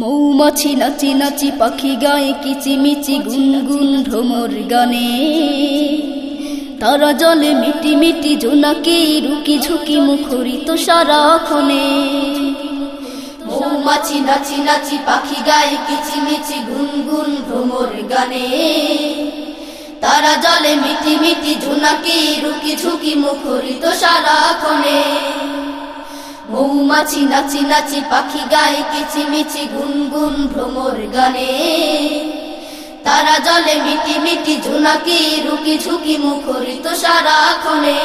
মৌমাছি নাচি নাচি পাখি গায়ে কিচিমিচি গুনগুন ভ্রমর গানে। তারা জলে মিটি মিটি জোনাকি, রুকি ঝুঁকি মুখরিত সারাক্ষণে মৌমাছি নাচি নাচি পাখি গায়ে কিচিমিচি গুনগুন ভ্রমর গানে। তারা জলে মিটি মিটি জোনাকি, রুকি ঝুঁকি মুখরিত সারাক্ষণে মৌমাছি নাচি নাচি পাখি গায়ে কিচিমিচি গুনগুন ভ্রমর গানে। তারা জলে মিটি মিটি ঝুনাকি রুকি ঝুঁকি মুখরিত সারাক্ষণে।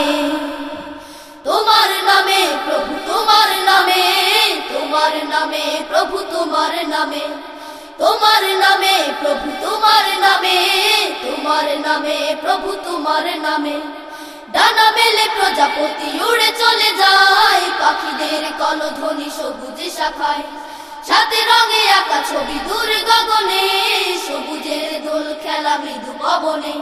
তোমার নামে প্রভু, তোমার নামে তোমার নামে প্রভু, তোমার নামে। তোমার নামে প্রভু, তোমার নামে তোমার নামে প্রভু, তোমার নামে। ডানা মেলে প্রজাপতি উড়ে পাখিদের কলধ্বনি সবুজে শাখায়। সাথে রঙে আঁকা ছবি দূর গগনে, সবুজের দোল খেলা মৃদু পবনে।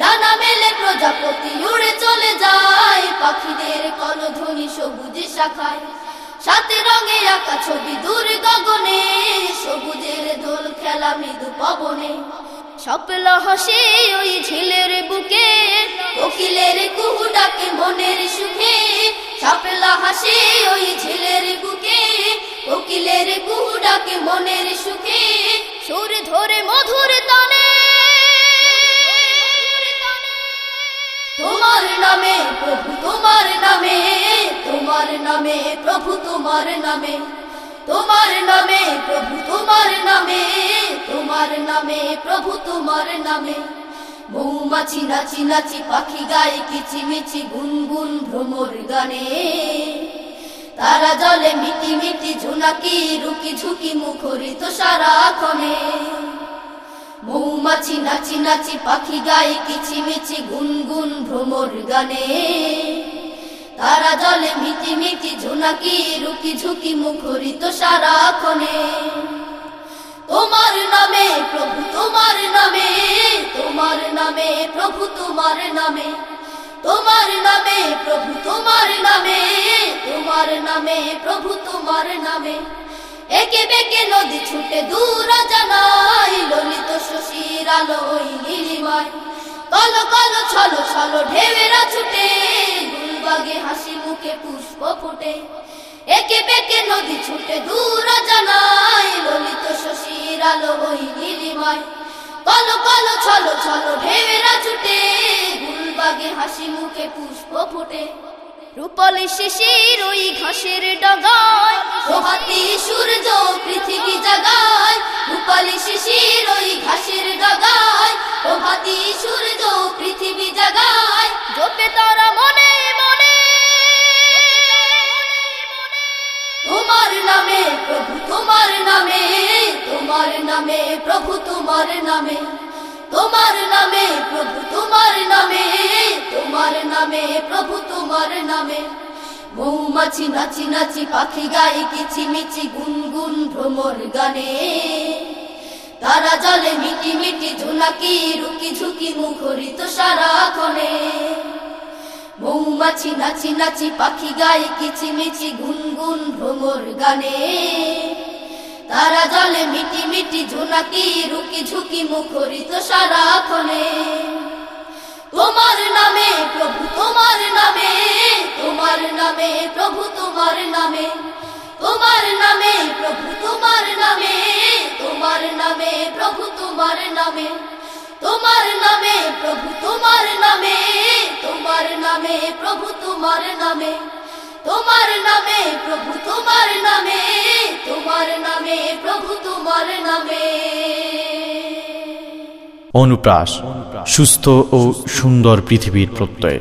ডানা মেলে প্রজাপতি উড়ে চলে যায়, পাখিদের কলধ্বনি সবুজে শাখায়। সাথে রঙে আঁকা ছবি দূর গগনে, সবুজের দোল খেলা মৃদু পবনে। সপলা হাসে ওই ঝিলের বুকে, কোকিলের কুহু ডাকে মনের সুখে সপলা হাসে ওই ঝিলের বুকে, কোকিলের কুহু ডাকে মনের সুখে, সুর ধরে মধুর তানে। তোমার নামে প্রভু, তোমার নামে তোমার নামে প্রভু, তোমার নামে। তোমার নামে প্রভু, তোমার নামে তোমার নামে প্রভু, তোমার নামে। মৌমাছি নাচি নাচি পাখি গায়ে কিচিমিচি গুনগুন ভ্রমর গানে। তারা জলে মিটি মিটি ঝুনাকি, রুকি ঝুঁকি মুখরিত সারাক্ষণে মৌমাছি নাচি নাচি পাখি গায়ে কিচিমিচি গুনগুন ভ্রমর গানে। তারা জলে মিটি মিটি ঝুনাকি, রুকি ঝুঁকি মুখরিত সারাক্ষণে তোমার নামে, প্রভু তোমার নামে তোমার নামে তোমার নামে প্রভু, তোমার নামে তোমার নামে প্রভু, তোমার নামে। একে বেকে নদী ছুটে দূর জানাই, ললিত শশীর আলো ওই নীলিমায়। কল কল, ছলো ছলো ঢেউরা ছুটে গুলবাগে হাসি মুখে পুষ্প ফুটে। একে বেকে নদী ছুটে দূর জানাই, ললিত শশীর আলো ওই নীলিমায়। কল কল, ছলো ছলো ঢেউরা ছুটে গুলবাগে হাসি মুখে পুষ্প ফুটে। রূপালি শিশির ওই ঘাসের ডাগায়, প্রভাতি সূর্য পৃথিবী জাগায়। রূপালি শিশির ওই ঘাসের ডাগায়, প্রভাতি সূর্য পৃথিবী জাগায়। জপে তারা মনে মনে। তোমার নামে, প্রভু, তোমার নামে তোমার নামে, প্রভু তোমার নামে তোমার নামে, প্রভু তোমার নামে তোমার নামে, প্রভু তোমার নামে। মৌমাছি নাচি নাচি পাখি গায়ে কিচিমিচি গুনগুন ভ্রমর গানে। তারা জলে মিটি মিটি ঝুনাকি, রুকি ঝুঁকি মুখরিত সারাক্ষণে মৌমাছি নাচি নাচি পাখি গায়ে কিচিমিচি গুনগুন ভ্রমর গানে। তারা জলে মিটি মিটি ঝুনাকি, রুকি ঝুঁকি মুখরিত সারাক্ষণে তোমার নামে প্রভু, তোমার নামে তোমার নামে প্রভু, তোমার নামে। তোমার নামে প্রভু, তোমার নামে তোমার নামে প্রভু, তোমার নামে। তোমার নামে প্রভু, তোমার নামে তোমার নামে প্রভু, তোমার নামে। তোমার নামে প্রভু, তোমার নামে তোমার নামে প্রভু, তোমার নামে। অনুপ্রাস, সুস্থ ও সুন্দর পৃথিবীর প্রত্যয়।